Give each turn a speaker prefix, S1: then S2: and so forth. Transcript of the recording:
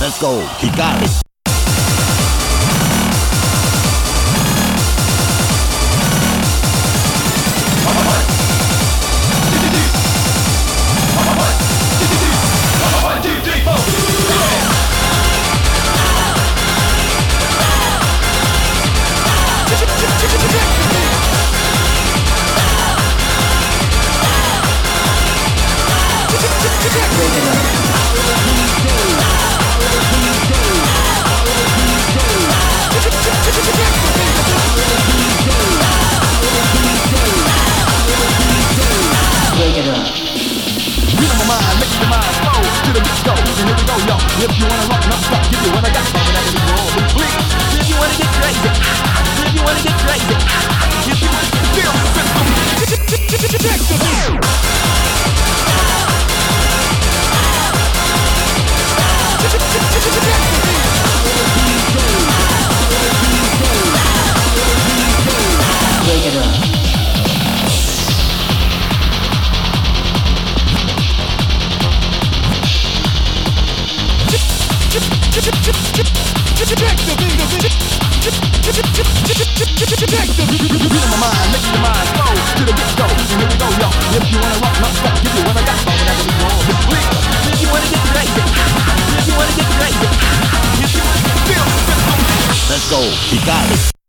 S1: Let's go. He got it.
S2: If you wanna rock, not stop, give you what I got.
S1: Let's go, He got it.